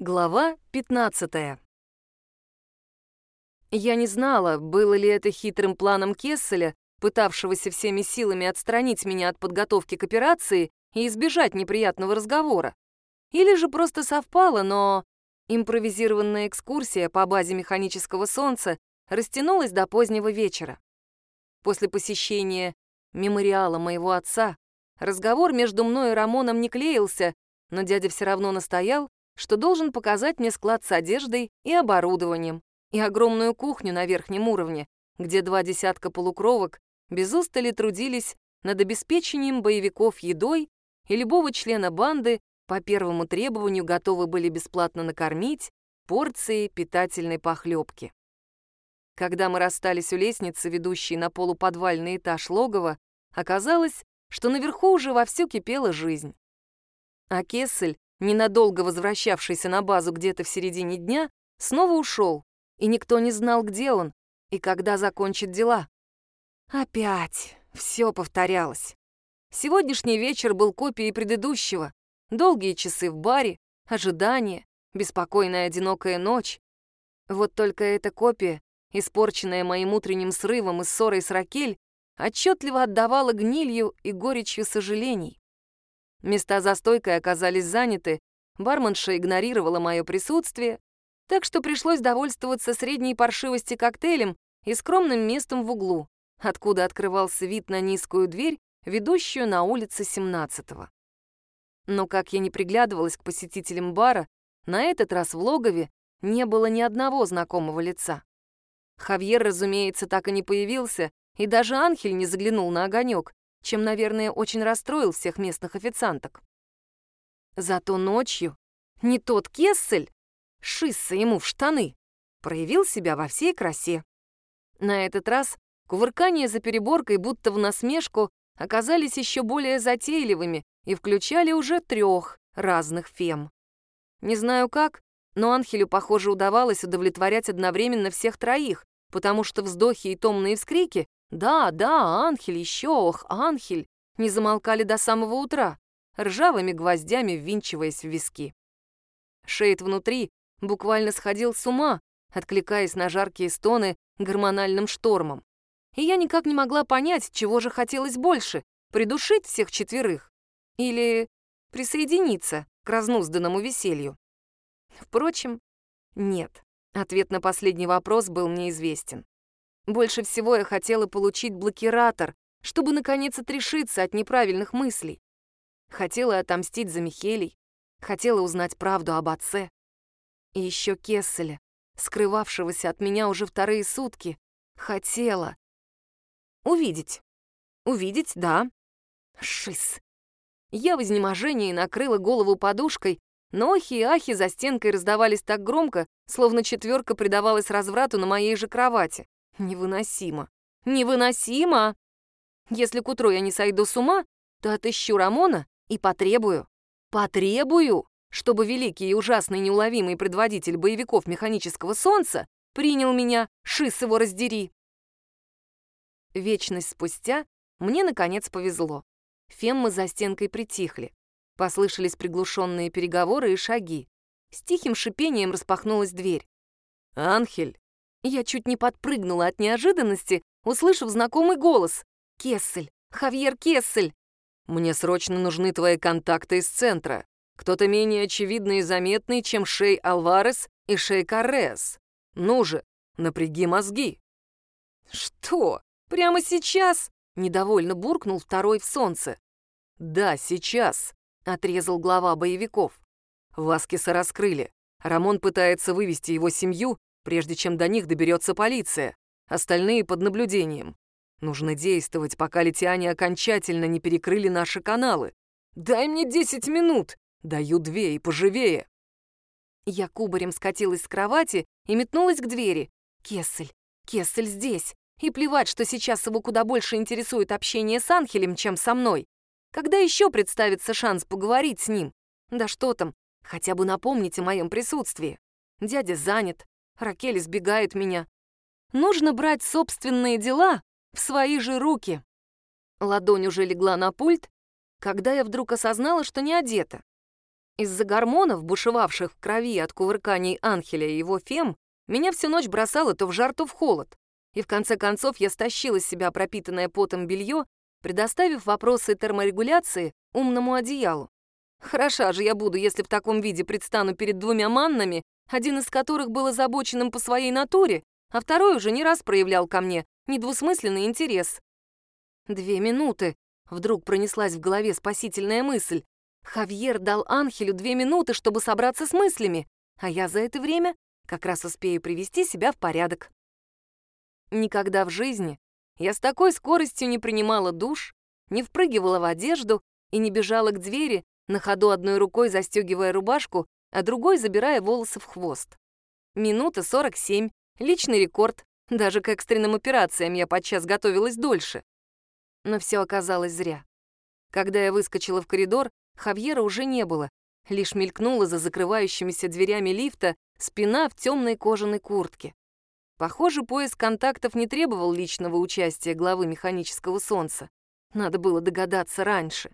Глава 15 Я не знала, было ли это хитрым планом Кесселя, пытавшегося всеми силами отстранить меня от подготовки к операции и избежать неприятного разговора. Или же просто совпало, но импровизированная экскурсия по базе механического солнца растянулась до позднего вечера. После посещения мемориала моего отца разговор между мной и Рамоном не клеился, но дядя все равно настоял, что должен показать мне склад с одеждой и оборудованием, и огромную кухню на верхнем уровне, где два десятка полукровок без устали трудились над обеспечением боевиков едой, и любого члена банды по первому требованию готовы были бесплатно накормить порцией питательной похлебки. Когда мы расстались у лестницы, ведущей на полуподвальный этаж логова, оказалось, что наверху уже вовсю кипела жизнь. А Кессель ненадолго возвращавшийся на базу где-то в середине дня, снова ушел, и никто не знал, где он и когда закончит дела. Опять все повторялось. Сегодняшний вечер был копией предыдущего. Долгие часы в баре, ожидание, беспокойная одинокая ночь. Вот только эта копия, испорченная моим утренним срывом и ссорой с Ракель, отчетливо отдавала гнилью и горечью сожалений. Места за стойкой оказались заняты, барменша игнорировала мое присутствие, так что пришлось довольствоваться средней паршивости коктейлем и скромным местом в углу, откуда открывался вид на низкую дверь, ведущую на улице 17-го. Но как я не приглядывалась к посетителям бара, на этот раз в логове не было ни одного знакомого лица. Хавьер, разумеется, так и не появился, и даже Анхель не заглянул на огонек, чем, наверное, очень расстроил всех местных официанток. Зато ночью не тот Кессель, шисса ему в штаны, проявил себя во всей красе. На этот раз кувыркания за переборкой, будто в насмешку, оказались еще более затейливыми и включали уже трех разных фем. Не знаю как, но Анхелю, похоже, удавалось удовлетворять одновременно всех троих, потому что вздохи и томные вскрики да, да, Анхель, еще ох, Анхель, не замолкали до самого утра, ржавыми гвоздями ввинчиваясь в виски. Шейд внутри буквально сходил с ума, откликаясь на жаркие стоны гормональным штормом. И я никак не могла понять, чего же хотелось больше — придушить всех четверых или присоединиться к разнузданному веселью. Впрочем, нет. Ответ на последний вопрос был мне известен. Больше всего я хотела получить блокиратор, чтобы наконец отрешиться от неправильных мыслей. Хотела отомстить за Михелей, хотела узнать правду об отце. И еще Кесселя, скрывавшегося от меня уже вторые сутки, хотела увидеть. Увидеть, да. Шиз. Я в изнеможении накрыла голову подушкой, но охи и ахи за стенкой раздавались так громко, словно четверка предавалась разврату на моей же кровати. Невыносимо. Невыносимо! Если к утру я не сойду с ума, то отыщу Рамона и потребую. Потребую, чтобы великий и ужасный неуловимый предводитель боевиков механического солнца принял меня, шиз его раздери. Вечность спустя мне, наконец, повезло. Феммы за стенкой притихли. Послышались приглушенные переговоры и шаги. С тихим шипением распахнулась дверь. «Анхель!» Я чуть не подпрыгнула от неожиданности, услышав знакомый голос. «Кессель! Хавьер Кессель!» «Мне срочно нужны твои контакты из центра. Кто-то менее очевидный и заметный, чем Шей Алварес и Шей Каррес. Ну же, напряги мозги!» «Что? Прямо сейчас?» — недовольно буркнул второй в солнце. «Да, сейчас», — отрезал глава боевиков. Васкиса раскрыли. Рамон пытается вывести его семью прежде чем до них доберется полиция. Остальные под наблюдением. Нужно действовать, пока летиане окончательно не перекрыли наши каналы. Дай мне 10 минут. Даю две и поживее. Я кубарем скатилась с кровати и метнулась к двери. Кессель, Кессель здесь. И плевать, что сейчас его куда больше интересует общение с Анхелем, чем со мной. Когда еще представится шанс поговорить с ним? Да что там, хотя бы напомнить о моем присутствии. Дядя занят, Ракель избегает меня. Нужно брать собственные дела в свои же руки. Ладонь уже легла на пульт, когда я вдруг осознала, что не одета. Из-за гормонов, бушевавших в крови от кувырканий Анхеля и его фем, меня всю ночь бросало то в жар, то в холод. И в конце концов я стащила с себя пропитанное потом белье, предоставив вопросы терморегуляции умному одеялу. Хороша же я буду, если в таком виде предстану перед двумя маннами, один из которых был озабоченным по своей натуре, а второй уже не раз проявлял ко мне недвусмысленный интерес. Две минуты. Вдруг пронеслась в голове спасительная мысль. Хавьер дал Анхелю две минуты, чтобы собраться с мыслями, а я за это время как раз успею привести себя в порядок. Никогда в жизни я с такой скоростью не принимала душ, не впрыгивала в одежду и не бежала к двери, на ходу одной рукой застегивая рубашку, а другой забирая волосы в хвост. Минута 47, личный рекорд, даже к экстренным операциям я подчас готовилась дольше. Но все оказалось зря. Когда я выскочила в коридор, Хавьера уже не было, лишь мелькнула за закрывающимися дверями лифта спина в темной кожаной куртке. Похоже, поиск контактов не требовал личного участия главы механического солнца. Надо было догадаться раньше.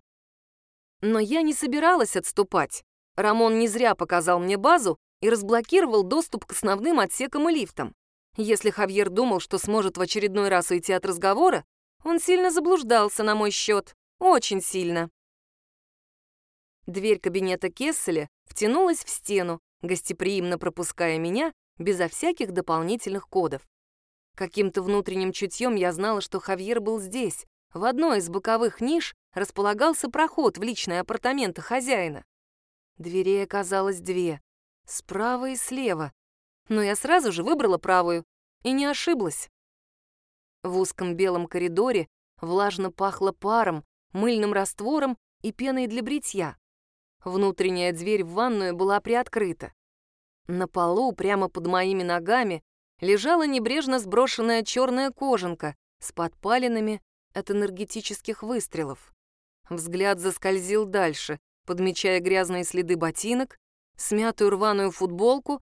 Но я не собиралась отступать. Рамон не зря показал мне базу и разблокировал доступ к основным отсекам и лифтам. Если Хавьер думал, что сможет в очередной раз уйти от разговора, он сильно заблуждался на мой счет. Очень сильно. Дверь кабинета Кесселя втянулась в стену, гостеприимно пропуская меня безо всяких дополнительных кодов. Каким-то внутренним чутьем я знала, что Хавьер был здесь. В одной из боковых ниш располагался проход в личные апартаменты хозяина. Дверей оказалось две, справа и слева, но я сразу же выбрала правую и не ошиблась. В узком белом коридоре влажно пахло паром, мыльным раствором и пеной для бритья. Внутренняя дверь в ванную была приоткрыта. На полу, прямо под моими ногами, лежала небрежно сброшенная черная кожанка с подпалинами от энергетических выстрелов. Взгляд заскользил дальше, подмечая грязные следы ботинок, смятую рваную футболку,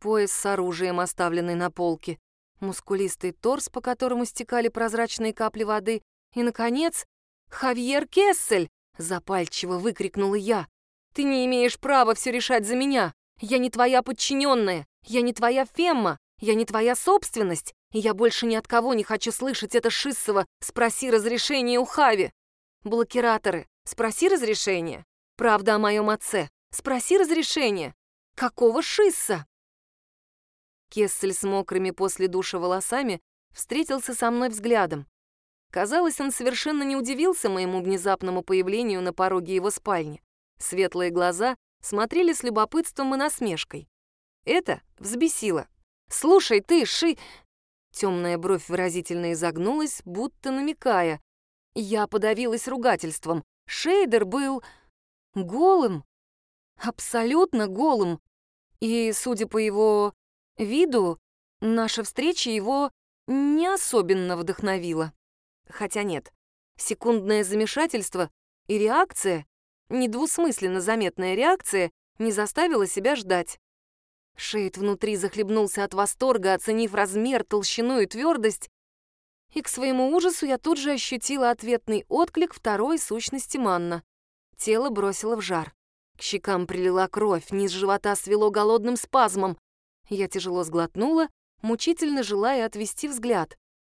пояс с оружием, оставленный на полке, мускулистый торс, по которому стекали прозрачные капли воды, и, наконец, «Хавьер Кессель!» — запальчиво выкрикнула я. «Ты не имеешь права все решать за меня! Я не твоя подчиненная! Я не твоя Фемма! Я не твоя собственность! Я больше ни от кого не хочу слышать это Шиссово «Спроси разрешение у Хави!» Блокираторы, спроси разрешение. Правда о моем отце, спроси разрешение. Какого Шисса? Кессель с мокрыми после душа волосами встретился со мной взглядом. Казалось, он совершенно не удивился моему внезапному появлению на пороге его спальни. Светлые глаза смотрели с любопытством и насмешкой. Это взбесило. «Слушай, ты, Ши...» Темная бровь выразительно изогнулась, будто намекая. Я подавилась ругательством. Шейдер был голым, абсолютно голым. И, судя по его виду, наша встреча его не особенно вдохновила. Хотя нет, секундное замешательство и реакция недвусмысленно заметная реакция не заставила себя ждать. Шейд внутри захлебнулся от восторга, оценив размер, толщину и твердость, и к своему ужасу я тут же ощутила ответный отклик второй сущности манна. Тело бросило в жар. К щекам прилила кровь, низ живота свело голодным спазмом. Я тяжело сглотнула, мучительно желая отвести взгляд,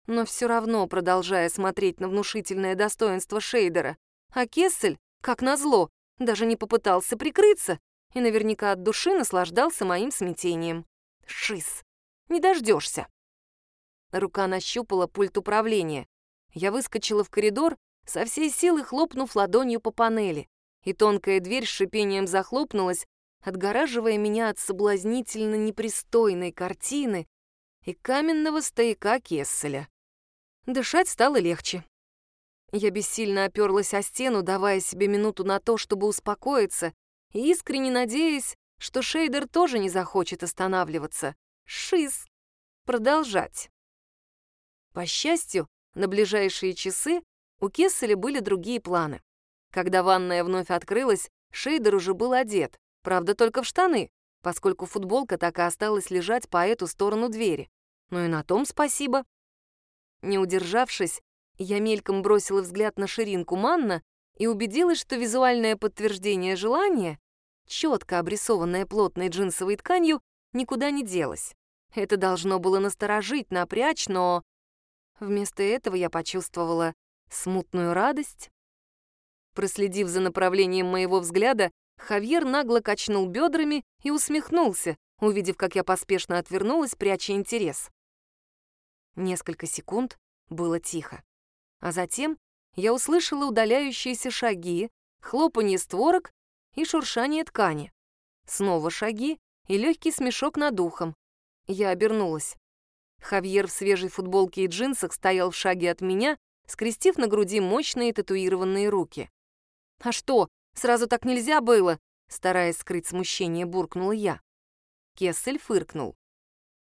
но все равно продолжая смотреть на внушительное достоинство Шейдера. А Кессель как назло, даже не попытался прикрыться и наверняка от души наслаждался моим смятением. Шиз, не дождешься. Рука нащупала пульт управления. Я выскочила в коридор, со всей силы хлопнув ладонью по панели, и тонкая дверь с шипением захлопнулась, отгораживая меня от соблазнительно непристойной картины и каменного стояка Кесселя. Дышать стало легче. Я бессильно оперлась о стену, давая себе минуту на то, чтобы успокоиться, и искренне надеясь, что Шейдер тоже не захочет останавливаться. Шиз. Продолжать. По счастью, на ближайшие часы у Кесселя были другие планы. Когда ванная вновь открылась, Шейдер уже был одет, правда, только в штаны, поскольку футболка так и осталась лежать по эту сторону двери. Ну и на том спасибо. Не удержавшись, я мельком бросила взгляд на ширинку Манна и убедилась, что визуальное подтверждение желания четко обрисованная плотной джинсовой тканью, никуда не делась. Это должно было насторожить, напрячь, но... Вместо этого я почувствовала смутную радость. Проследив за направлением моего взгляда, Хавьер нагло качнул бедрами и усмехнулся, увидев, как я поспешно отвернулась, пряча интерес. Несколько секунд было тихо. А затем я услышала удаляющиеся шаги, хлопанье створок и шуршание ткани. Снова шаги и легкий смешок над ухом. Я обернулась. Хавьер в свежей футболке и джинсах стоял в шаге от меня, скрестив на груди мощные татуированные руки. «А что, сразу так нельзя было?» Стараясь скрыть смущение, буркнула я. Кессель фыркнул.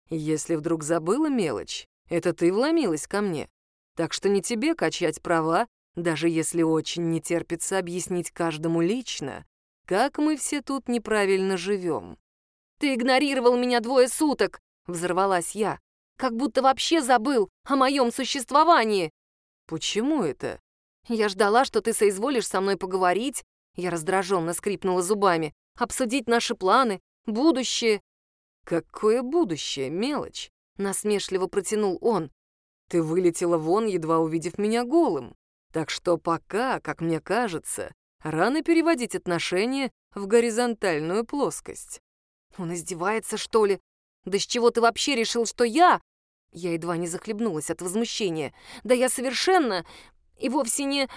«Если вдруг забыла мелочь, это ты вломилась ко мне. Так что не тебе качать права, даже если очень не терпится объяснить каждому лично, как мы все тут неправильно живем. «Ты игнорировал меня двое суток!» — взорвалась я. «Как будто вообще забыл о моем существовании!» «Почему это?» «Я ждала, что ты соизволишь со мной поговорить». Я раздраженно скрипнула зубами. «Обсудить наши планы, будущее». «Какое будущее, мелочь?» — насмешливо протянул он. «Ты вылетела вон, едва увидев меня голым. Так что пока, как мне кажется, рано переводить отношения в горизонтальную плоскость». «Он издевается, что ли? Да с чего ты вообще решил, что я...» Я едва не захлебнулась от возмущения. «Да я совершенно... и вовсе не...»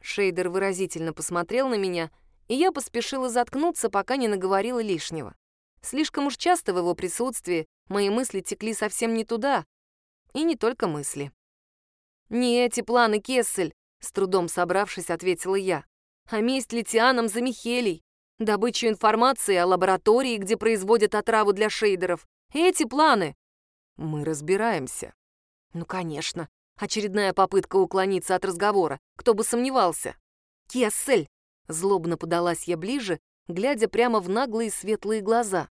Шейдер выразительно посмотрел на меня, и я поспешила заткнуться, пока не наговорила лишнего. Слишком уж часто в его присутствии мои мысли текли совсем не туда. И не только мысли. «Не эти планы, Кессель», — с трудом собравшись, ответила я. «А месть Литианам за Михелей добычу информации о лаборатории, где производят отраву для шейдеров. Эти планы. Мы разбираемся. Ну, конечно. Очередная попытка уклониться от разговора. Кто бы сомневался. Кессель. Злобно подалась я ближе, глядя прямо в наглые светлые глаза.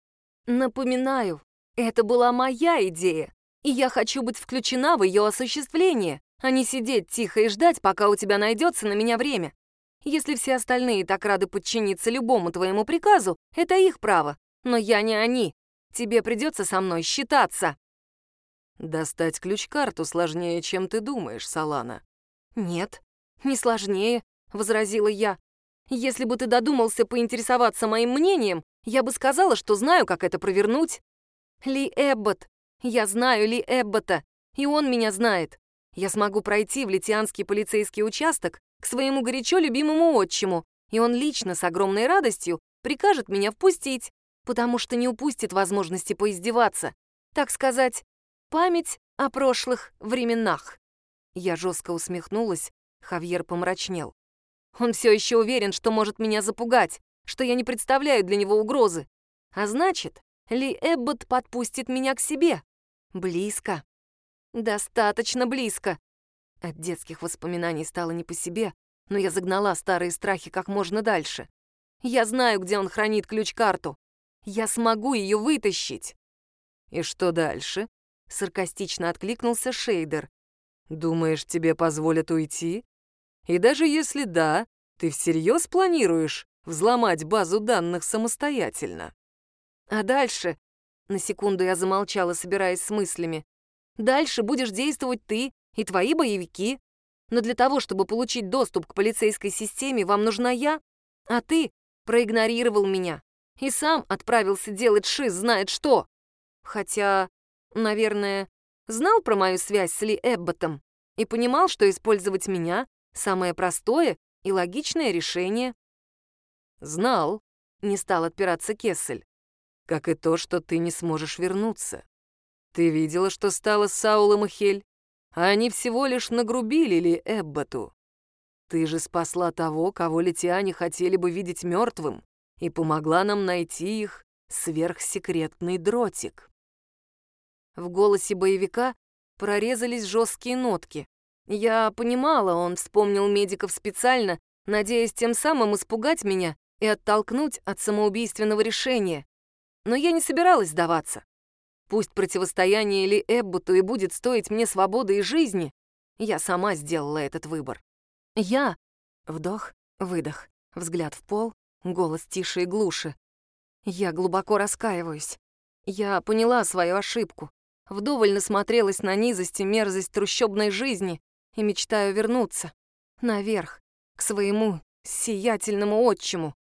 Напоминаю, это была моя идея, и я хочу быть включена в ее осуществление, а не сидеть тихо и ждать, пока у тебя найдется на меня время. Если все остальные так рады подчиниться любому твоему приказу, это их право. Но я не они. Тебе придется со мной считаться. Достать ключ-карту сложнее, чем ты думаешь, Салана. Нет, не сложнее, возразила я. Если бы ты додумался поинтересоваться моим мнением, я бы сказала, что знаю, как это провернуть. Ли Эббот. Я знаю Ли Эббота, и он меня знает. Я смогу пройти в Литианский полицейский участок к своему горячо любимому отчиму, и он лично с огромной радостью прикажет меня впустить, потому что не упустит возможности поиздеваться. Так сказать, память о прошлых временах. Я жестко усмехнулась, Хавьер помрачнел. Он все еще уверен, что может меня запугать, что я не представляю для него угрозы. А значит, Ли Эббот подпустит меня к себе. Близко. Достаточно близко. От детских воспоминаний стало не по себе, но я загнала старые страхи как можно дальше. Я знаю, где он хранит ключ-карту. Я смогу ее вытащить. И что дальше? Саркастично откликнулся Шейдер. Думаешь, тебе позволят уйти? И даже если да, ты всерьез планируешь взломать базу данных самостоятельно? А дальше? На секунду я замолчала, собираясь с мыслями. Дальше будешь действовать ты, и твои боевики. Но для того, чтобы получить доступ к полицейской системе, вам нужна я, а ты проигнорировал меня и сам отправился делать шиз знает что. Хотя, наверное, знал про мою связь с Ли Эбботом и понимал, что использовать меня — самое простое и логичное решение. «Знал», — не стал отпираться Кессель, «как и то, что ты не сможешь вернуться. Ты видела, что стало с Саулом и Хель? А они всего лишь нагрубили ли Эбботу. Ты же спасла того, кого литиане хотели бы видеть мертвым, и помогла нам найти их сверхсекретный дротик. В голосе боевика прорезались жесткие нотки. Я понимала, он вспомнил медиков специально, надеясь тем самым испугать меня и оттолкнуть от самоубийственного решения. Но я не собиралась сдаваться. Пусть противостояние или Эббуту и будет стоить мне свободы и жизни, я сама сделала этот выбор. Я... Вдох, выдох, взгляд в пол, Голос тише и глуше. Я глубоко раскаиваюсь. Я поняла свою ошибку. Вдоволь насмотрелась на низость и мерзость трущобной жизни и мечтаю вернуться. Наверх, к своему сиятельному отчиму.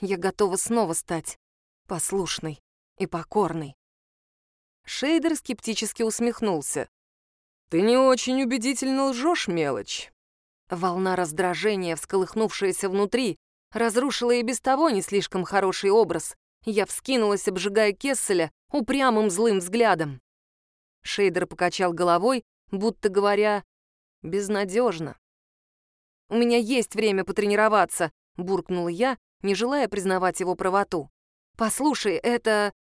Я готова снова стать послушной и покорной. Шейдер скептически усмехнулся. «Ты не очень убедительно лжешь, мелочь». Волна раздражения, всколыхнувшаяся внутри, разрушила и без того не слишком хороший образ. Я вскинулась, обжигая Кесселя упрямым злым взглядом. Шейдер покачал головой, будто говоря, безнадежно. «У меня есть время потренироваться», — буркнула я, не желая признавать его правоту. «Послушай, это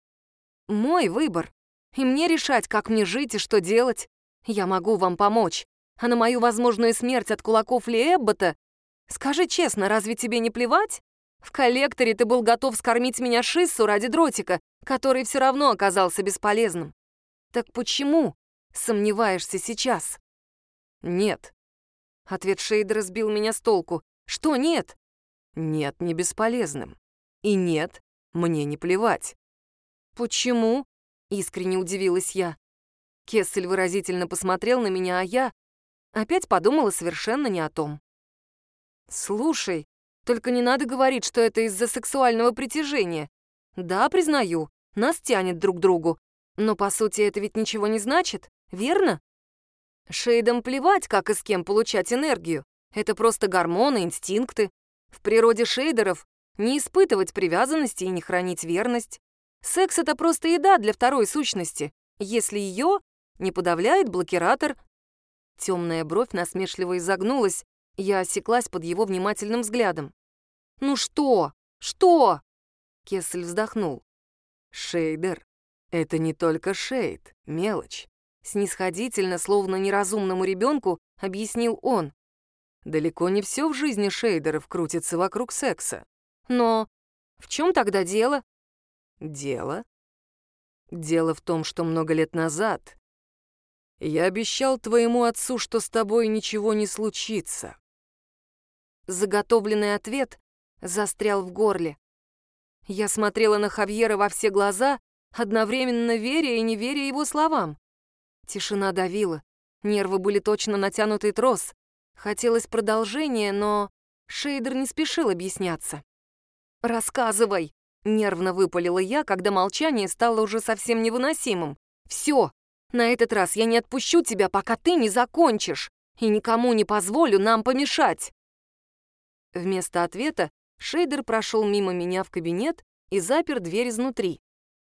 мой выбор, и мне решать, как мне жить и что делать. Я могу вам помочь, а на мою возможную смерть от кулаков Ли Эббота Скажи честно, разве тебе не плевать? В коллекторе ты был готов скормить меня шиссу ради дротика, который все равно оказался бесполезным. Так почему сомневаешься сейчас? Нет. Ответ Шейдера сбил меня с толку. Что нет? Нет, не бесполезным. И нет, мне не плевать. Почему? Искренне удивилась я. Кессель выразительно посмотрел на меня, а я опять подумала совершенно не о том. «Слушай, только не надо говорить, что это из-за сексуального притяжения. Да, признаю, нас тянет друг к другу, но по сути это ведь ничего не значит, верно? Шейдам плевать, как и с кем получать энергию. Это просто гормоны, инстинкты. В природе шейдеров не испытывать привязанности и не хранить верность. Секс — это просто еда для второй сущности, если ее не подавляет блокиратор. Темная бровь насмешливо изогнулась, я осеклась под его внимательным взглядом. «Ну что? Что?» Кессель вздохнул. «Шейдер — это не только шейд, мелочь». Снисходительно, словно неразумному ребенку, объяснил он. Далеко не все в жизни шейдеров крутится вокруг секса. Но в чем тогда дело? Дело? Дело в том, что много лет назад я обещал твоему отцу, что с тобой ничего не случится. Заготовленный ответ застрял в горле. Я смотрела на Хавьера во все глаза, одновременно веря и не веря его словам. Тишина давила, нервы были точно натянутый трос. Хотелось продолжения, но Шейдер не спешил объясняться. «Рассказывай!» — нервно выпалила я, когда молчание стало уже совсем невыносимым. «Все! На этот раз я не отпущу тебя, пока ты не закончишь, и никому не позволю нам помешать!» Вместо ответа Шейдер прошел мимо меня в кабинет и запер дверь изнутри.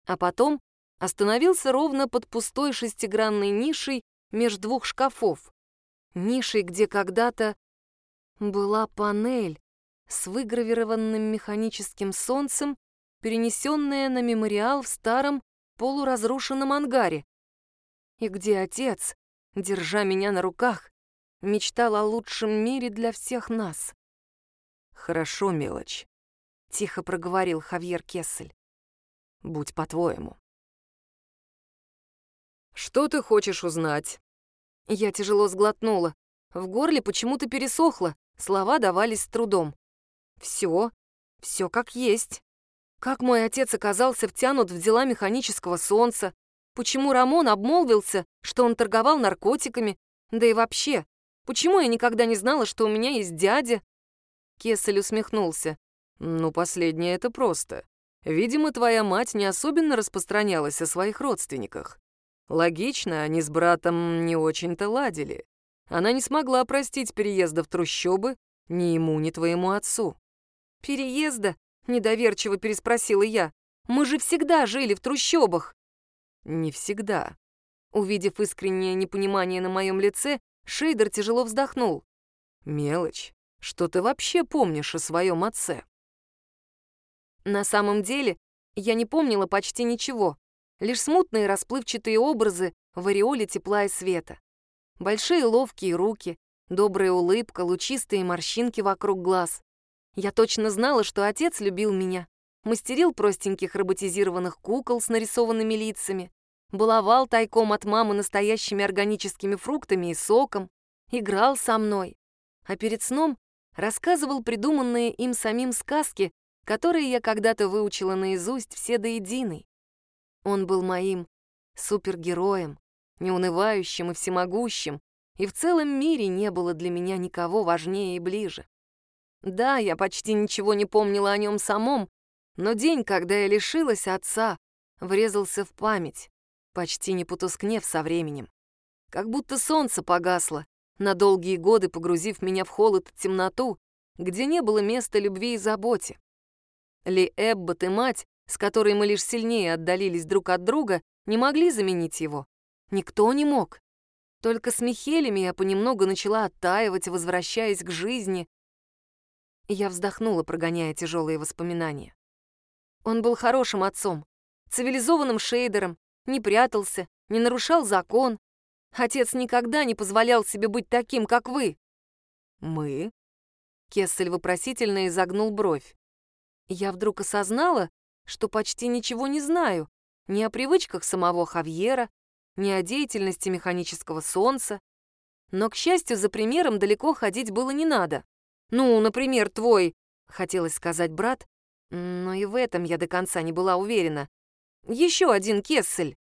А потом остановился ровно под пустой шестигранной нишей между двух шкафов. Нишей, где когда-то была панель с выгравированным механическим солнцем, перенесенная на мемориал в старом полуразрушенном ангаре. И где отец, держа меня на руках, мечтал о лучшем мире для всех нас. «Хорошо, мелочь», — тихо проговорил Хавьер Кессель. «Будь по-твоему». «Что ты хочешь узнать?» Я тяжело сглотнула. В горле почему-то пересохло, слова давались с трудом. Все, все как есть. Как мой отец оказался втянут в дела механического солнца? Почему Рамон обмолвился, что он торговал наркотиками? Да и вообще, почему я никогда не знала, что у меня есть дядя? Кессель усмехнулся. «Ну, последнее это просто. Видимо, твоя мать не особенно распространялась о своих родственниках. Логично, они с братом не очень-то ладили. Она не смогла простить переезда в трущобы ни ему, ни твоему отцу». «Переезда?» — недоверчиво переспросила я. «Мы же всегда жили в трущобах». «Не всегда». Увидев искреннее непонимание на моем лице, Шейдер тяжело вздохнул. «Мелочь. Что ты вообще помнишь о своем отце?» На самом деле, я не помнила почти ничего, лишь смутные расплывчатые образы в ореоле тепла и света. Большие ловкие руки, добрая улыбка, лучистые морщинки вокруг глаз. Я точно знала, что отец любил меня, мастерил простеньких роботизированных кукол с нарисованными лицами, баловал тайком от мамы настоящими органическими фруктами и соком, играл со мной. А перед сном рассказывал придуманные им самим сказки которые я когда-то выучила наизусть все до единой. Он был моим супергероем, неунывающим и всемогущим, и в целом мире не было для меня никого важнее и ближе. Да, я почти ничего не помнила о нем самом, но день, когда я лишилась отца, врезался в память, почти не потускнев со временем. Как будто солнце погасло, на долгие годы погрузив меня в холод и темноту, где не было места любви и заботе. Ли Эббот и мать, с которой мы лишь сильнее отдалились друг от друга, не могли заменить его. Никто не мог. Только с Михелями я понемногу начала оттаивать, возвращаясь к жизни. Я вздохнула, прогоняя тяжелые воспоминания. Он был хорошим отцом, цивилизованным шейдером, не прятался, не нарушал закон. Отец никогда не позволял себе быть таким, как вы. Мы? Кессель вопросительно изогнул бровь. Я вдруг осознала, что почти ничего не знаю ни о привычках самого Хавьера, ни о деятельности механического солнца. Но, к счастью, за примером далеко ходить было не надо. Ну, например, твой, хотелось сказать брат, но и в этом я до конца не была уверена. Еще один Кессель.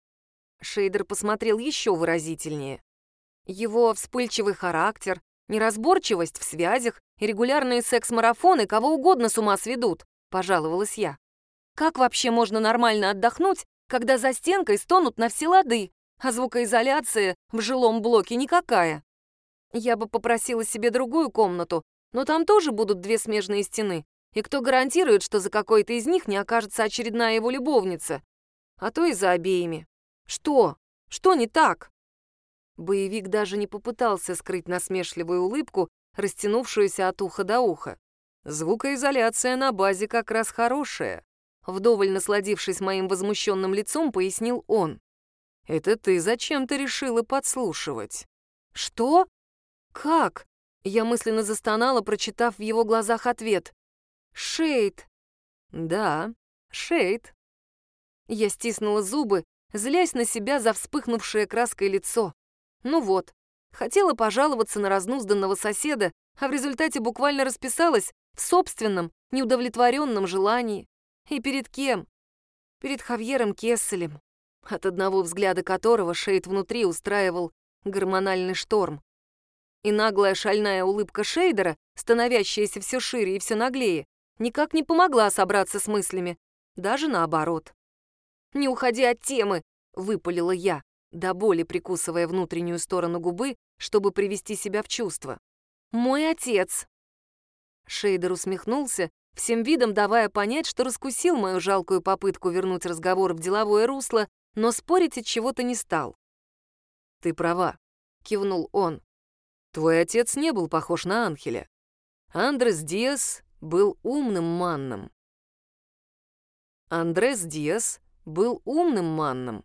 Шейдер посмотрел еще выразительнее. Его вспыльчивый характер, неразборчивость в связях и регулярные секс-марафоны кого угодно с ума сведут, пожаловалась я. Как вообще можно нормально отдохнуть, когда за стенкой стонут на все лады, а звукоизоляция в жилом блоке никакая. Я бы попросила себе другую комнату, но там тоже будут две смежные стены, и кто гарантирует, что за какой-то из них не окажется очередная его любовница? А то и за обеими. Что? Что не так? Боевик даже не попытался скрыть насмешливую улыбку, растянувшуюся от уха до уха. Звукоизоляция на базе как раз хорошая. Вдоволь насладившись моим возмущенным лицом, пояснил он. Это ты зачем-то решила подслушивать. Что? Как? Я мысленно застонала, прочитав в его глазах ответ. Шейд. Да, Шейд. Я стиснула зубы, злясь на себя за вспыхнувшее краской лицо. Ну вот, хотела пожаловаться на разнузданного соседа, а в результате буквально расписалась в собственном, неудовлетворенном желании. И перед кем? Перед Хавьером Кесселем от одного взгляда которого Шейд внутри устраивал гормональный шторм. И наглая шальная улыбка Шейдера, становящаяся все шире и все наглее, никак не помогла собраться с мыслями, даже наоборот. «Не уходи от темы!» — выпалила я, до боли прикусывая внутреннюю сторону губы, чтобы привести себя в чувство. «Мой отец!» Шейдер усмехнулся, всем видом давая понять, что раскусил мою жалкую попытку вернуть разговор в деловое русло но спорить от чего-то не стал. «Ты права», — кивнул он. «Твой отец не был похож на Анхеля. Андрес Диас был умным манном». Андрес Диас был умным манном,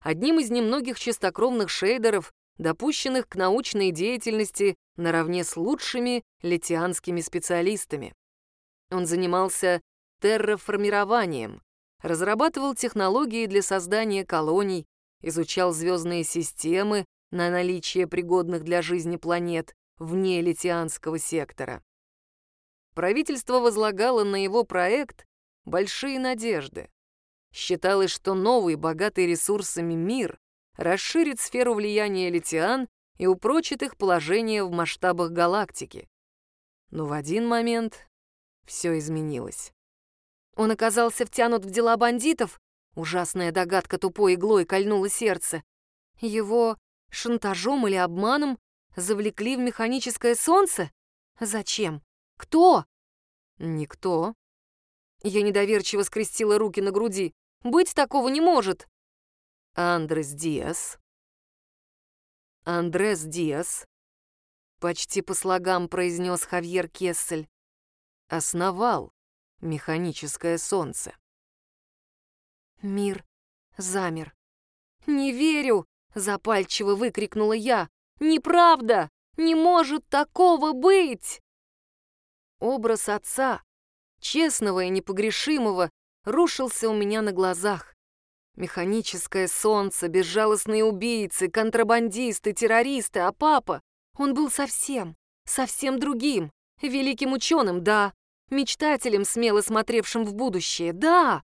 одним из немногих чистокровных шейдеров, допущенных к научной деятельности наравне с лучшими литианскими специалистами. Он занимался терраформированием, разрабатывал технологии для создания колоний, изучал звездные системы на наличие пригодных для жизни планет вне Литианского сектора. Правительство возлагало на его проект большие надежды. Считалось, что новый, богатый ресурсами мир расширит сферу влияния литиан и упрочит их положение в масштабах галактики. Но в один момент все изменилось. Он оказался втянут в дела бандитов? Ужасная догадка тупой иглой кольнула сердце. Его шантажом или обманом завлекли в механическое солнце? Зачем? Кто? Никто. Я недоверчиво скрестила руки на груди. Быть такого не может. Андрес Диас. Андрес Диас. Почти по слогам произнес Хавьер Кессель. Основал механическое солнце. Мир замер. «Не верю!» — запальчиво выкрикнула я. «Неправда! Не может такого быть!» Образ отца, честного и непогрешимого, рушился у меня на глазах. Механическое солнце, безжалостные убийцы, контрабандисты, террористы, а папа, он был совсем, совсем другим. Великим ученым, да, мечтателем, смело смотревшим в будущее. Да!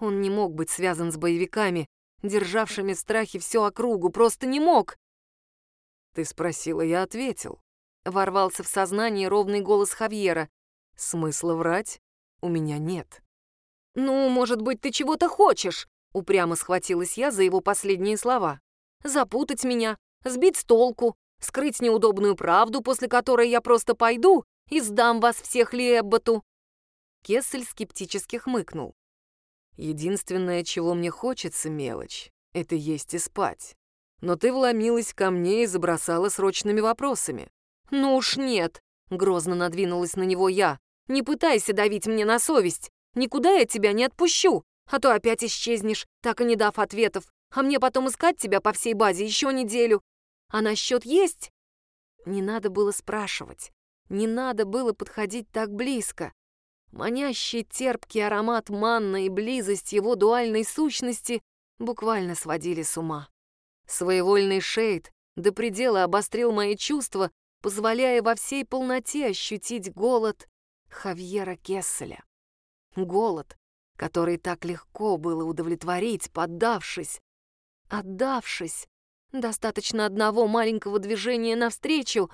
Он не мог быть связан с боевиками, державшими в страхе всю округу, просто не мог. «Ты спросила, я ответил». Ворвался в сознание ровный голос Хавьера. «Смысла врать у меня нет». «Ну, может быть, ты чего-то хочешь?» Упрямо схватилась я за его последние слова. «Запутать меня, сбить с толку, скрыть неудобную правду, после которой я просто пойду и сдам вас всех Лиэбботу». Кессель скептически хмыкнул. «Единственное, чего мне хочется, мелочь, это есть и спать. Но ты вломилась ко мне и забросала срочными вопросами». «Ну уж нет», — грозно надвинулась на него я. «Не пытайся давить мне на совесть. Никуда я тебя не отпущу, а то опять исчезнешь, так и не дав ответов, а мне потом искать тебя по всей базе еще неделю. А насчет есть? Не надо было спрашивать, не надо было подходить так близко. Манящий терпкий аромат манна и близость его дуальной сущности буквально сводили с ума. Своевольный шейд до предела обострил мои чувства, позволяя во всей полноте ощутить голод Хавьера Кесселя. Голод, который так легко было удовлетворить, поддавшись, отдавшись. Достаточно одного маленького движения навстречу.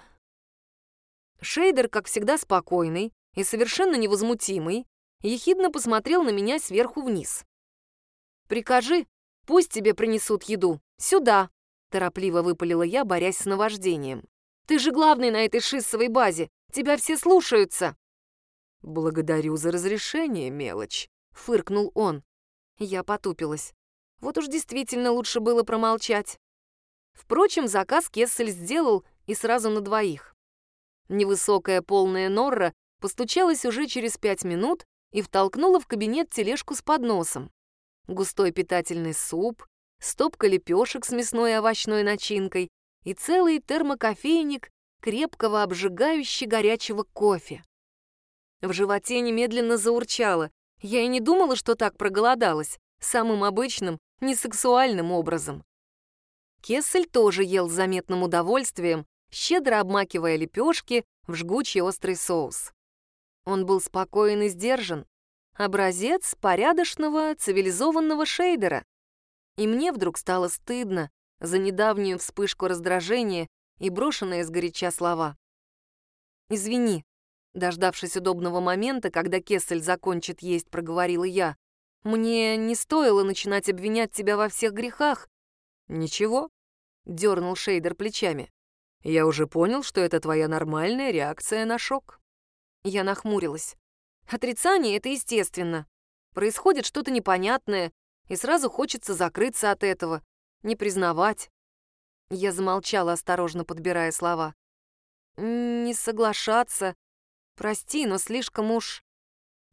Шейдер, как всегда, спокойный и совершенно невозмутимый, ехидно посмотрел на меня сверху вниз. «Прикажи, пусть тебе принесут еду. Сюда!» — торопливо выпалила я, борясь с наваждением. «Ты же главный на этой шиссовой базе! Тебя все слушаются!» «Благодарю за разрешение, мелочь», — фыркнул он. Я потупилась. Вот уж действительно лучше было промолчать. Впрочем, заказ Кессель сделал и сразу на двоих. Невысокая полная Норра постучалась уже через пять минут и втолкнула в кабинет тележку с подносом. Густой питательный суп, стопка лепешек с мясной и овощной начинкой и целый термокофейник крепкого обжигающе горячего кофе. В животе немедленно заурчало. Я и не думала, что так проголодалась. Самым обычным, несексуальным образом. Кессель тоже ел с заметным удовольствием, щедро обмакивая лепешки в жгучий острый соус. Он был спокоен и сдержан. Образец порядочного, цивилизованного шейдера. И мне вдруг стало стыдно за недавнюю вспышку раздражения и брошенные сгоряча слова. «Извини», Дождавшись удобного момента, когда Кессель закончит есть, проговорила я. «Мне не стоило начинать обвинять тебя во всех грехах». «Ничего», — дернул Шейдер плечами. «Я уже понял, что это твоя нормальная реакция на шок». Я нахмурилась. «Отрицание — это естественно. Происходит что-то непонятное, и сразу хочется закрыться от этого, не признавать». Я замолчала, осторожно подбирая слова. «Не соглашаться, Прости, но слишком уж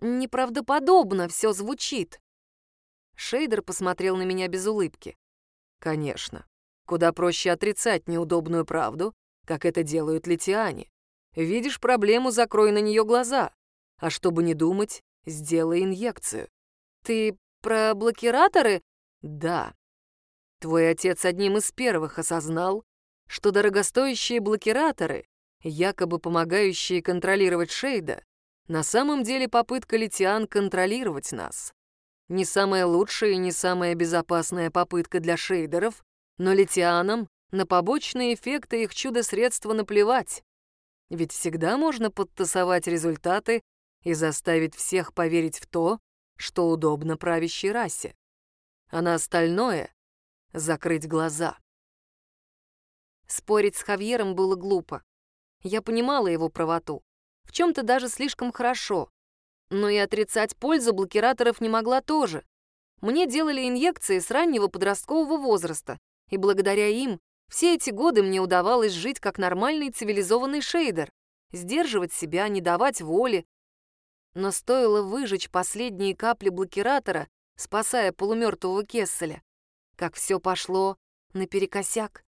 неправдоподобно все звучит. Шейдер посмотрел на меня без улыбки. Конечно. Куда проще отрицать неудобную правду, как это делают литиане. Видишь проблему, закрой на нее глаза. А чтобы не думать, сделай инъекцию. Ты про блокираторы? Да. Твой отец одним из первых осознал, что дорогостоящие блокираторы якобы помогающие контролировать Шейда, на самом деле попытка Литиан контролировать нас. Не самая лучшая и не самая безопасная попытка для шейдеров, но Литианам на побочные эффекты их чудо-средства наплевать. Ведь всегда можно подтасовать результаты и заставить всех поверить в то, что удобно правящей расе. А на остальное — закрыть глаза. Спорить с Хавьером было глупо. Я понимала его правоту. В чем-то даже слишком хорошо. Но и отрицать пользу блокираторов не могла тоже. Мне делали инъекции с раннего подросткового возраста, и благодаря им все эти годы мне удавалось жить как нормальный цивилизованный шейдер, сдерживать себя, не давать воли. Но стоило выжечь последние капли блокиратора, спасая полумертвого Кесселя, как все пошло наперекосяк.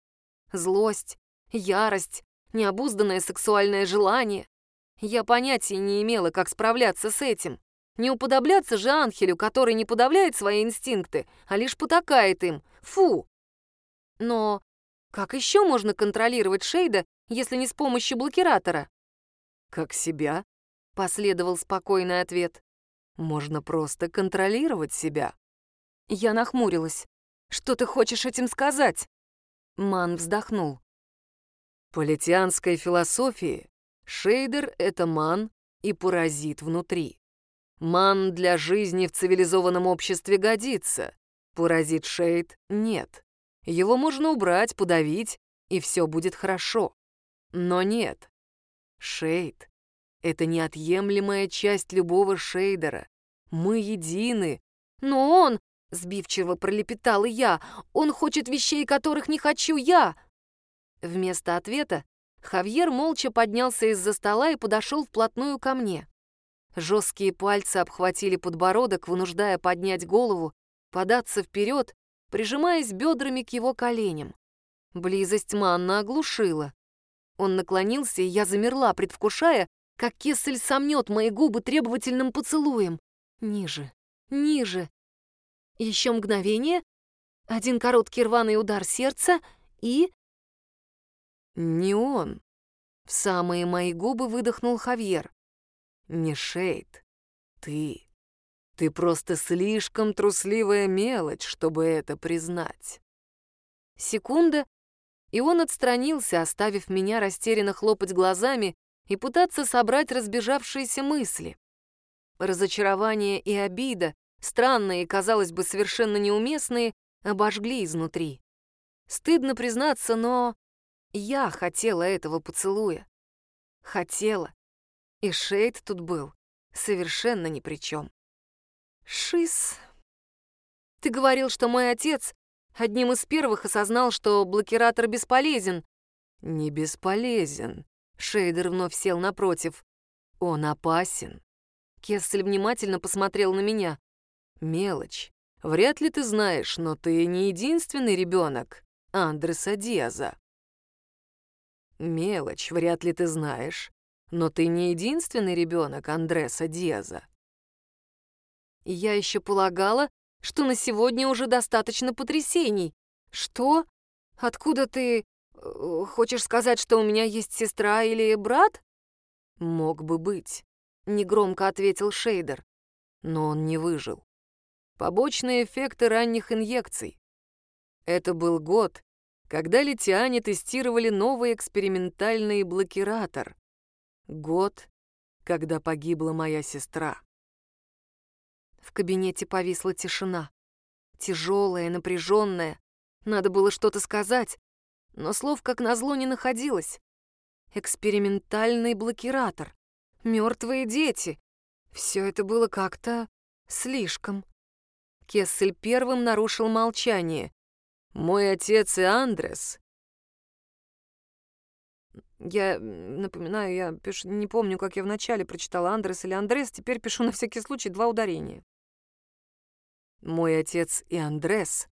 Злость, ярость, необузданное сексуальное желание. Я понятия не имела, как справляться с этим. Не уподобляться же Анхелю, который не подавляет свои инстинкты, а лишь потакает им. Фу! Но как еще можно контролировать Шейда, если не с помощью блокиратора? Как себя? — последовал спокойный ответ. «Можно просто контролировать себя». Я нахмурилась. «Что ты хочешь этим сказать?» Ман вздохнул. По литианской философии шейдер — это ман и паразит внутри. Ман для жизни в цивилизованном обществе годится, паразит шейд — нет. Его можно убрать, подавить, и все будет хорошо. Но нет. Шейд — это неотъемлемая часть любого шейдера. Мы едины. Но он, — сбивчиво пролепетала я, — он хочет вещей, которых не хочу я. Вместо ответа Хавьер молча поднялся из-за стола и подошел вплотную ко мне. Жесткие пальцы обхватили подбородок, вынуждая поднять голову, податься вперед прижимаясь бедрами к его коленям. Близость Манна оглушила. Он наклонился, и я замерла, предвкушая, как Кессель сомнет мои губы требовательным поцелуем. Ниже, ниже. Еще мгновение, один короткий рваный удар сердца и... Не он. В самые мои губы выдохнул Хавьер. Не Шейд. Ты. Ты просто слишком трусливая мелочь, чтобы это признать. Секунда, и он отстранился, оставив меня растерянно хлопать глазами и пытаться собрать разбежавшиеся мысли. Разочарование и обида, странные казалось бы, совершенно неуместные, обожгли изнутри. Стыдно признаться, но я хотела этого поцелуя. Хотела. И Шейд тут был совершенно ни при чем. Шиз. Ты говорил, что мой отец одним из первых осознал, что блокиратор бесполезен. Не бесполезен. Шейдер вновь сел напротив. Он опасен. Кессель внимательно посмотрел на меня. Мелочь. Вряд ли ты знаешь, но ты не единственный ребенок Андреса Диаза. Мелочь, вряд ли ты знаешь, но ты не единственный ребенок Андреса Диаза. Я еще полагала, что на сегодня уже достаточно потрясений. Что? Откуда ты... Э, хочешь сказать, что у меня есть сестра или брат? Мог бы быть, негромко ответил Шейдер. Но он не выжил. Побочные эффекты ранних инъекций. Это был год, когда литиане тестировали новый экспериментальный блокиратор. Год, когда погибла моя сестра. В кабинете повисла тишина. Тяжелая, напряженная. Надо было что-то сказать, но слов, как назло, не находилось. Экспериментальный блокиратор. Мертвые дети. Все это было как-то слишком. Кессель первым нарушил молчание. «Мой отец и Андрес я напоминаю, я пишу, не помню, как я вначале прочитала Андрес или Андрес, теперь пишу на всякий случай два ударения. Мой отец и Андрес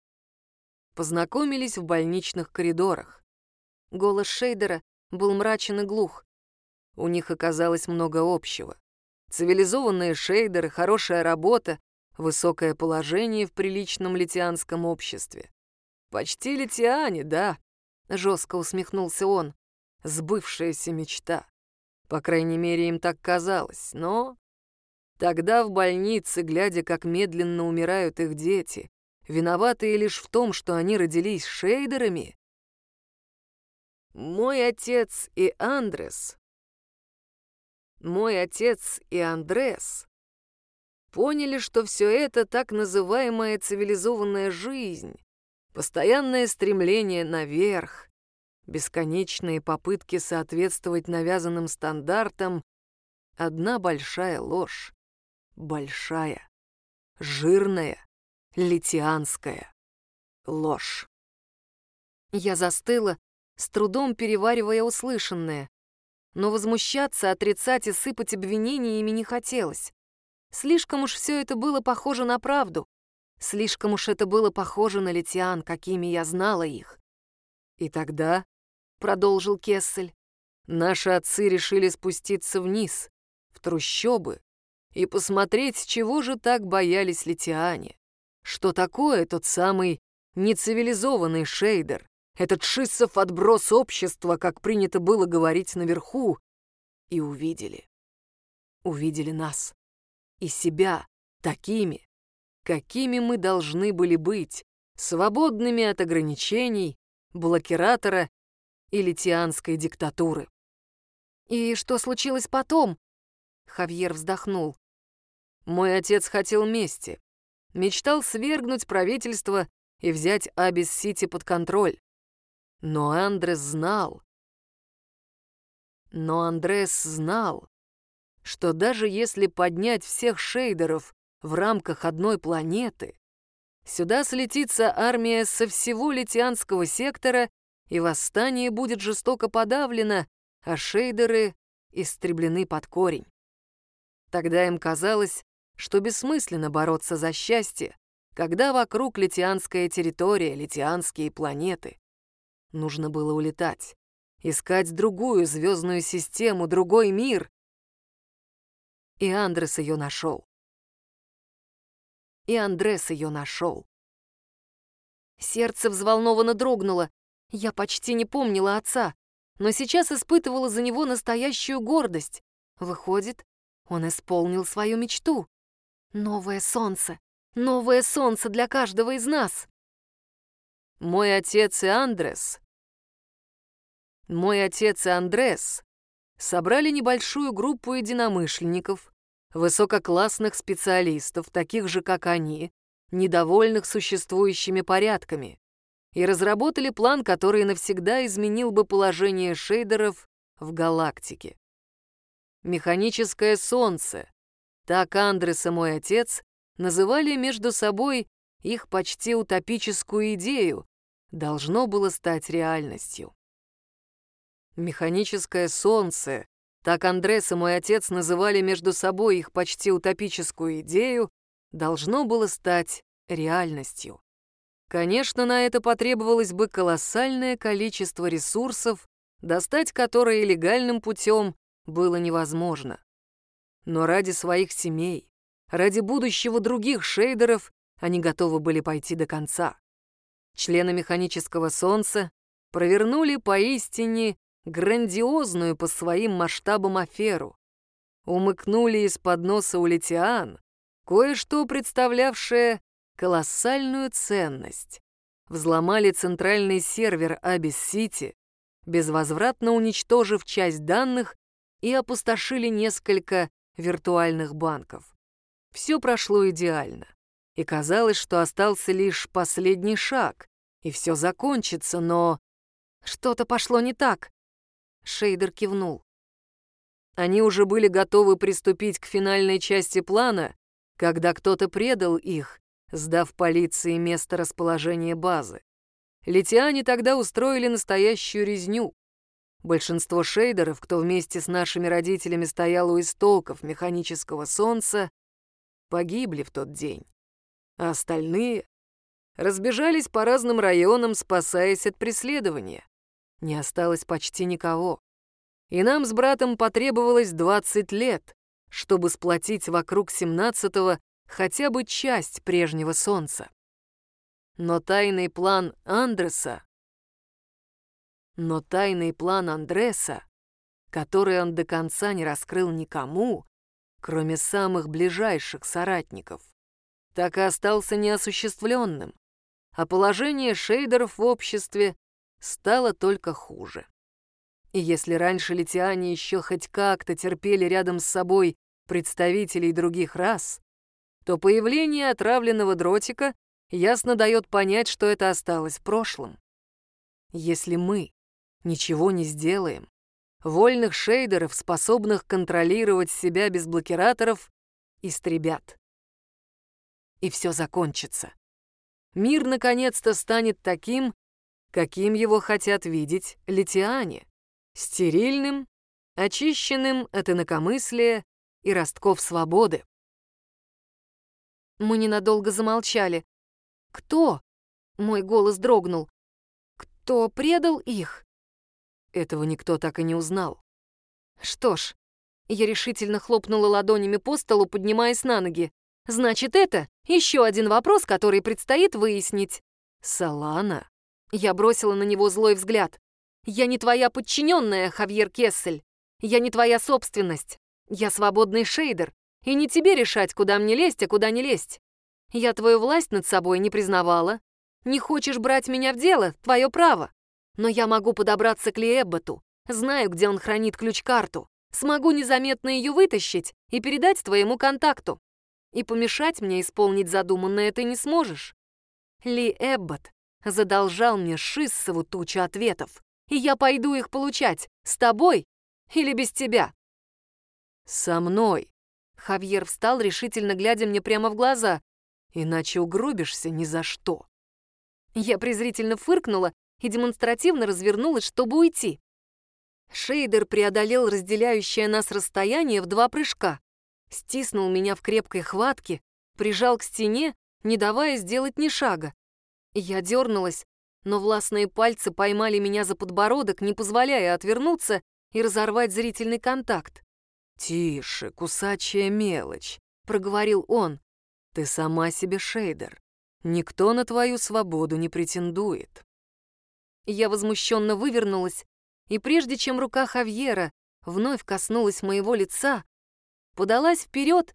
познакомились в больничных коридорах. Голос Шейдера был мрачен и глух. У них оказалось много общего. Цивилизованные шейдеры, хорошая работа, высокое положение в приличном литианском обществе. Почти литиане, да, жестко усмехнулся он. Сбывшаяся мечта. По крайней мере, им так казалось, но Тогда в больнице, глядя, как медленно умирают их дети, виноватые лишь в том, что они родились шейдерами, мой отец и Андрес, мой отец и Андрес поняли, что все это так называемая цивилизованная жизнь, постоянное стремление наверх, бесконечные попытки соответствовать навязанным стандартам — одна большая ложь большая, жирная, литианская ложь. Я застыла, с трудом переваривая услышанное. Но возмущаться, отрицать и сыпать обвинениями не хотелось. Слишком уж все это было похоже на правду. Слишком уж это было похоже на литиан, какими я знала их. И тогда, — продолжил Кессель, — наши отцы решили спуститься вниз, в трущобы, и посмотреть, чего же так боялись литиане. Что такое тот самый нецивилизованный шейдер, этот шиссов отброс общества, как принято было говорить наверху, и увидели. увидели нас. И себя такими, какими мы должны были быть, свободными от ограничений, блокиратора и литианской диктатуры. «И что случилось потом?» Хавьер вздохнул. «Мой отец хотел мести. Мечтал свергнуть правительство и взять Абис-Сити под контроль. Но Андрес знал. Но Андрес знал, что даже если поднять всех шейдеров в рамках одной планеты, сюда слетится армия со всего литианского сектора, и восстание будет жестоко подавлено, а шейдеры истреблены под корень. Тогда им казалось, что бессмысленно бороться за счастье, когда вокруг литианская территория, литианские планеты. Нужно было улетать, искать другую звездную систему, другой мир. И Андрес ее нашел. И Андрес ее нашел. Сердце взволнованно дрогнуло. Я почти не помнила отца, но сейчас испытывала за него настоящую гордость. Выходит, он исполнил свою мечту. Новое солнце. Новое солнце для каждого из нас. Мой отец и Андрес... Мой отец и Андрес собрали небольшую группу единомышленников, высококлассных специалистов, таких же, как они, недовольных существующими порядками, и разработали план, который навсегда изменил бы положение шейдеров в галактике. Механическое солнце, так Андрес и мой отец называли между собой их почти утопическую идею, должно было стать реальностью. Механическое солнце, так Андрес и мой отец называли между собой их почти утопическую идею, должно было стать реальностью. Конечно, на это потребовалось бы колоссальное количество ресурсов, достать которые легальным путем было невозможно. Но ради своих семей, ради будущего других шейдеров они готовы были пойти до конца. Члены механического солнца провернули поистине грандиозную по своим масштабам аферу. Умыкнули из-под носа улитиан кое-что представлявшее колоссальную ценность. Взломали центральный сервер Абис-Сити, безвозвратно уничтожив часть данных и опустошили несколько виртуальных банков. Все прошло идеально, и казалось, что остался лишь последний шаг, и все закончится, но... Что-то пошло не так. Шейдер кивнул. Они уже были готовы приступить к финальной части плана, когда кто-то предал их, сдав полиции место расположения базы. Литиане тогда устроили настоящую резню. Большинство шейдеров, кто вместе с нашими родителями стоял у истоков механического солнца, погибли в тот день. А остальные разбежались по разным районам, спасаясь от преследования. Не осталось почти никого. И нам с братом потребовалось 20 лет, чтобы сплотить вокруг 17-го хотя бы часть прежнего солнца. Но тайный план Андреса но тайный план Андреса, который он до конца не раскрыл никому, кроме самых ближайших соратников, так и остался неосуществленным, а положение шейдеров в обществе стало только хуже. И если раньше литиане еще хоть как-то терпели рядом с собой представителей других рас, то появление отравленного дротика ясно дает понять, что это осталось в прошлом. Если мы ничего не сделаем. Вольных шейдеров, способных контролировать себя без блокираторов, истребят. И все закончится. Мир наконец-то станет таким, каким его хотят видеть литиане. Стерильным, очищенным от инакомыслия и ростков свободы. Мы ненадолго замолчали. «Кто?» — мой голос дрогнул. «Кто предал их?» Этого никто так и не узнал. Что ж, я решительно хлопнула ладонями по столу, поднимаясь на ноги. Значит, это еще один вопрос, который предстоит выяснить. Салана? Я бросила на него злой взгляд. Я не твоя подчиненная, Хавьер Кессель. Я не твоя собственность. Я свободный шейдер, и не тебе решать, куда мне лезть, а куда не лезть. Я твою власть над собой не признавала. Не хочешь брать меня в дело — твое право. Но я могу подобраться к Лиэбботу, знаю, где он хранит ключ-карту, смогу незаметно ее вытащить и передать твоему контакту. И помешать мне исполнить задуманное ты не сможешь. Ли Эббот задолжал мне Шиссову тучу ответов, и я пойду их получать с тобой или без тебя. Со мной. Хавьер встал, решительно глядя мне прямо в глаза. Иначе угробишься ни за что. Я презрительно фыркнула и демонстративно развернулась, чтобы уйти. Шейдер преодолел разделяющее нас расстояние в два прыжка, стиснул меня в крепкой хватке, прижал к стене, не давая сделать ни шага. Я дернулась, но властные пальцы поймали меня за подбородок, не позволяя отвернуться и разорвать зрительный контакт. «Тише, кусачая мелочь», — проговорил он. «Ты сама себе шейдер. Никто на твою свободу не претендует». Я возмущенно вывернулась, и прежде чем рука Хавьера вновь коснулась моего лица, подалась вперед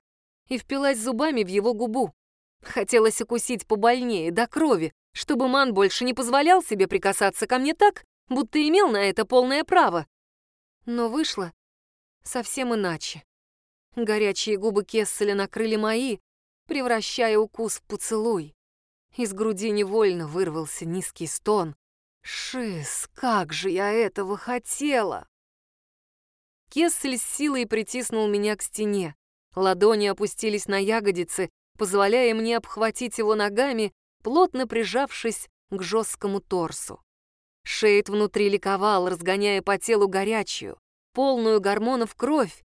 и впилась зубами в его губу. Хотелось укусить побольнее, до крови, чтобы Ман больше не позволял себе прикасаться ко мне так, будто имел на это полное право. Но вышло совсем иначе. Горячие губы Кесселя накрыли мои, превращая укус в поцелуй. Из груди невольно вырвался низкий стон. «Шиз, как же я этого хотела!» Кессель с силой притиснул меня к стене. Ладони опустились на ягодицы, позволяя мне обхватить его ногами, плотно прижавшись к жесткому торсу. Шейд внутри ликовал, разгоняя по телу горячую, полную гормонов кровь,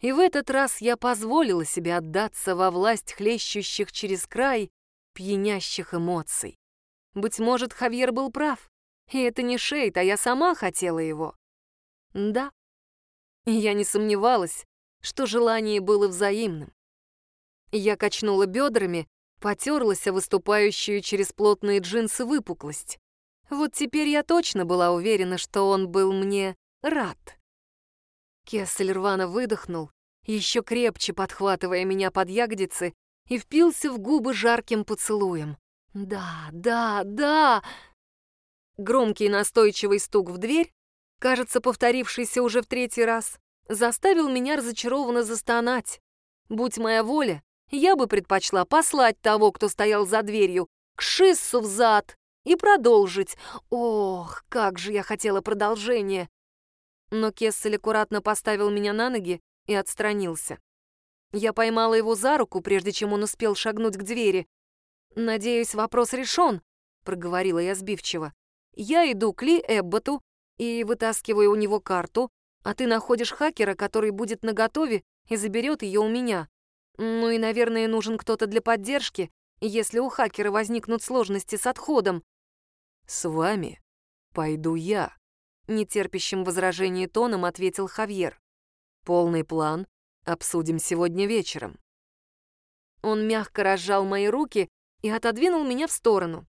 и в этот раз я позволила себе отдаться во власть хлещущих через край пьянящих эмоций. Быть может, Хавьер был прав, и это не Шейд, а я сама хотела его. Да, я не сомневалась, что желание было взаимным. Я качнула бедрами, потерлась о выступающую через плотные джинсы выпуклость. Вот теперь я точно была уверена, что он был мне рад. Кессель рвано выдохнул, еще крепче подхватывая меня под ягодицы, и впился в губы жарким поцелуем. «Да, да, да!» Громкий настойчивый стук в дверь, кажется, повторившийся уже в третий раз, заставил меня разочарованно застонать. Будь моя воля, я бы предпочла послать того, кто стоял за дверью, к шиссу в зад и продолжить. Ох, как же я хотела продолжения! Но Кессель аккуратно поставил меня на ноги и отстранился. Я поймала его за руку, прежде чем он успел шагнуть к двери. «Надеюсь, вопрос решен», — проговорила я сбивчиво. «Я иду к Ли Эбботу и вытаскиваю у него карту, а ты находишь хакера, который будет наготове и заберет ее у меня. Ну и, наверное, нужен кто-то для поддержки, если у хакера возникнут сложности с отходом». «С вами пойду я», нетерпящим возражений тоном ответил Хавьер. Полный план обсудим сегодня вечером. Он мягко разжал мои руки и отодвинул меня в сторону.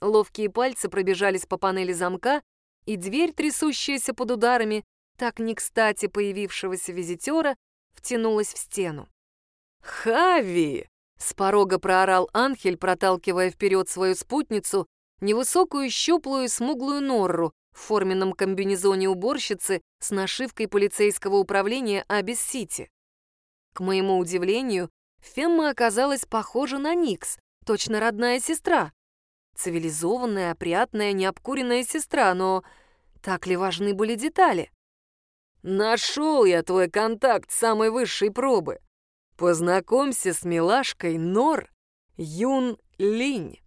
Ловкие пальцы пробежались по панели замка, и дверь, трясущаяся под ударами, так не кстати появившегося визитера, втянулась в стену. «Хави!» — с порога проорал Анхель, проталкивая вперед свою спутницу, невысокую, щуплую, смуглую норру, в форменном комбинезоне уборщицы с нашивкой полицейского управления Абис-Сити. К моему удивлению, Фемма оказалась похожа на Никс, точно родная сестра. Цивилизованная, опрятная, необкуренная сестра, но так ли важны были детали? «Нашел я твой контакт самой высшей пробы. Познакомься с милашкой Нор Юн Линь».